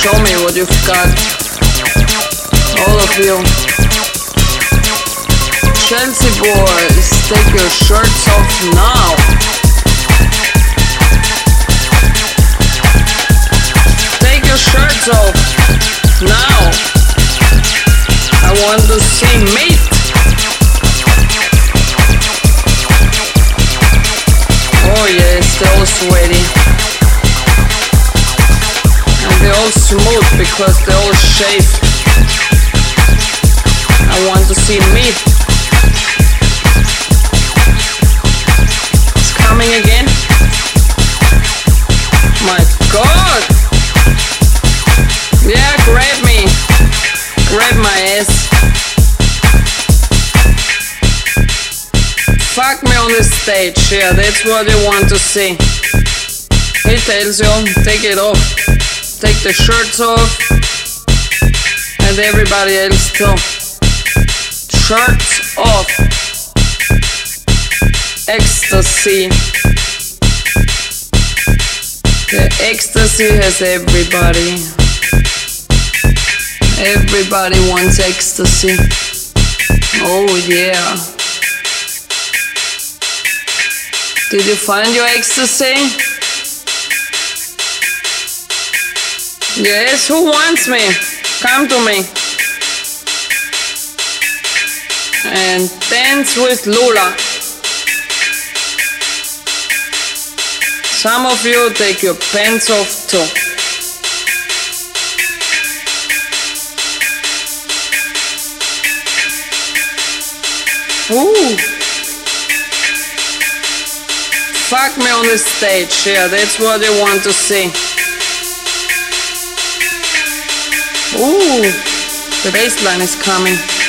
show me what you've got. All of you. Chelsea boys, take your shirts off now. Take your shirts off. Now, I want to see meat. Oh yes, they're all sweaty. They're all smooth because they're all shaved. I want to see meat. It's coming again. My God! Yeah, grab me. Grab my ass. Fuck me on the stage. Yeah, that's what you want to see. He tells you, take it off. Take the shirts off. And everybody else too. Shirts off. Ecstasy. The ecstasy has everybody. Everybody wants ecstasy. Oh, yeah. Did you find your ecstasy? Yes, who wants me? Come to me. and dance with Lola. Some of you take your pants off too. Ooh. Fuck me on the stage, yeah, that's what they want to see. Ooh, the bass line is coming.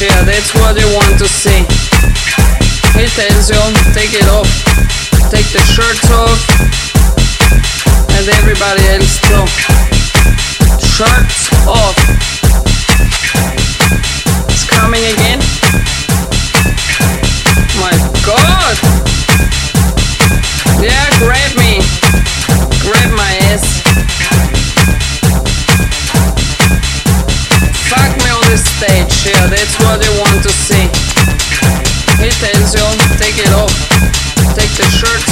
Yeah, that's what you want to see. He tells take it off. Take the shirts off. And everybody else too. Shirts off. It's coming again. To see. He tells you, take it off. Take the shirts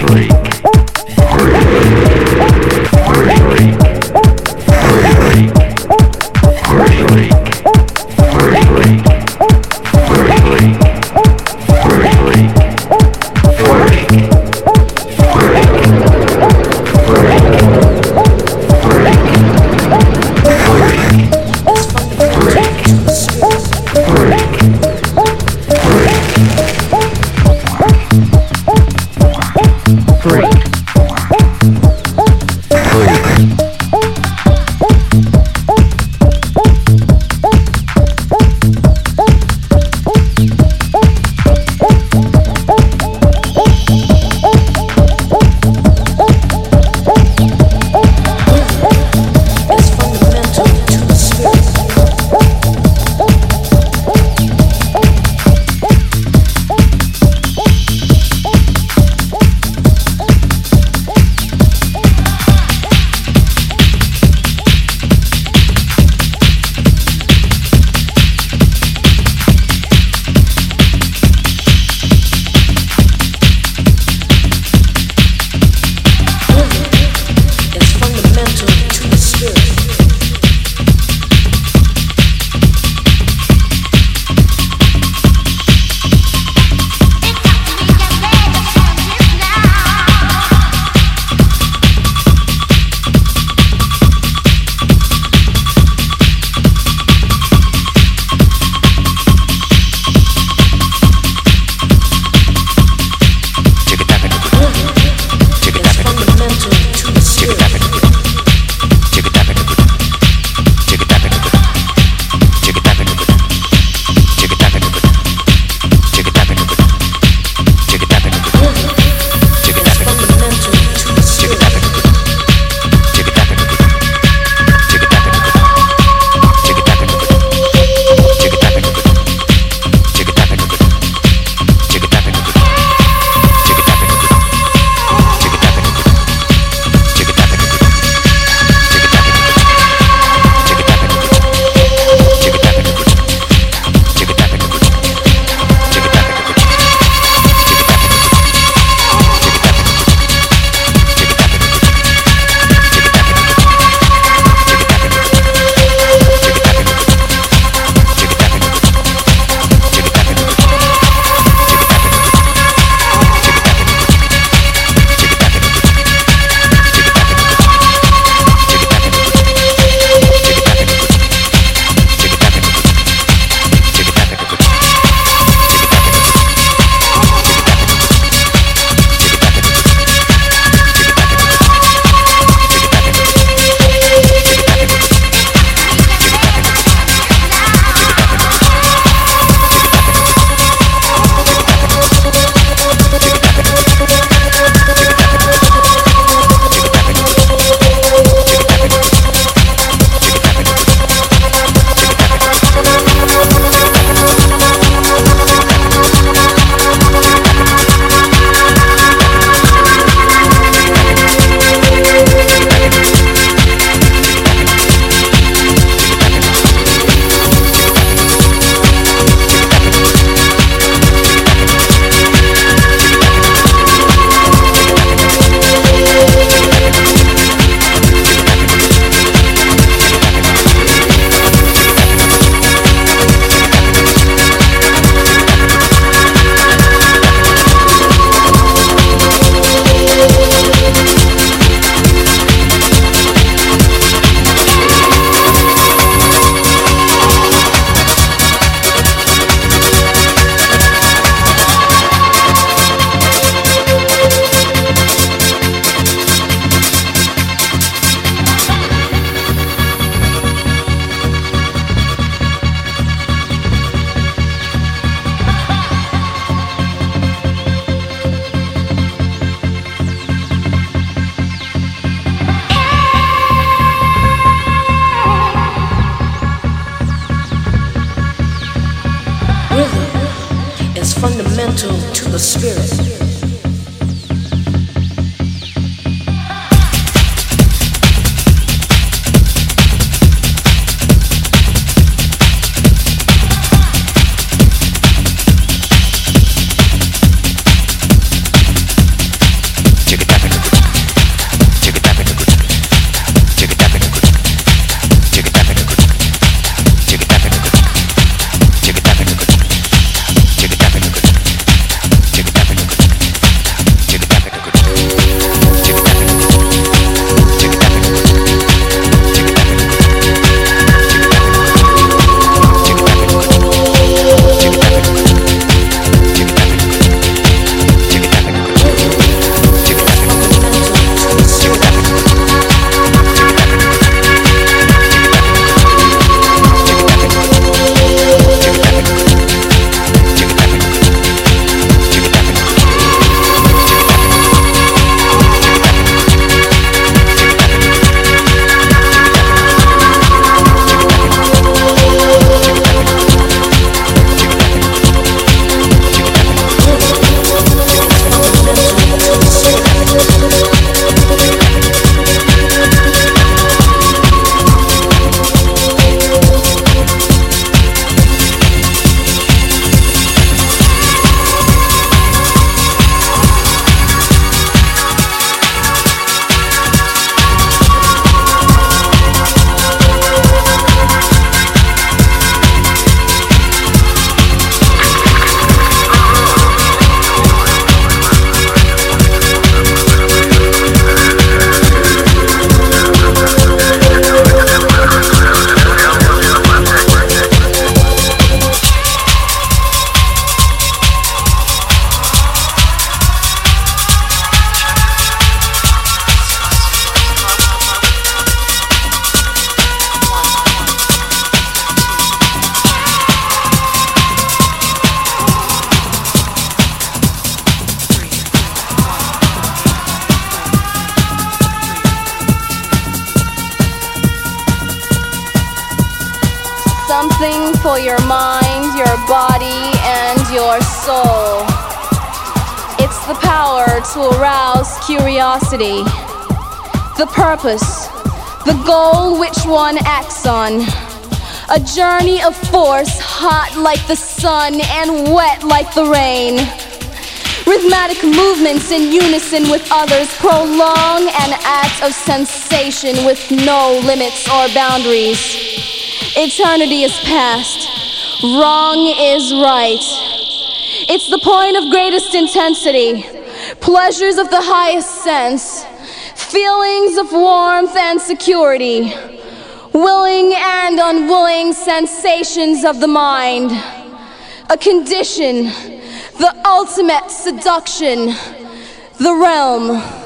Freak. Like the sun and wet like the rain. Rhythmic movements in unison with others prolong an act of sensation with no limits or boundaries. Eternity is past, wrong is right. It's the point of greatest intensity pleasures of the highest sense, feelings of warmth and security, willing and unwilling sensations of the mind, a condition, the ultimate seduction, the realm.